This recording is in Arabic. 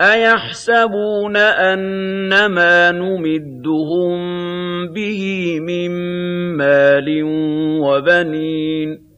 أَيَحْسَبُونَ أَنَّمَا نُمِدُّهُم بِهِ مِن مَّالٍ وَبَنِينَ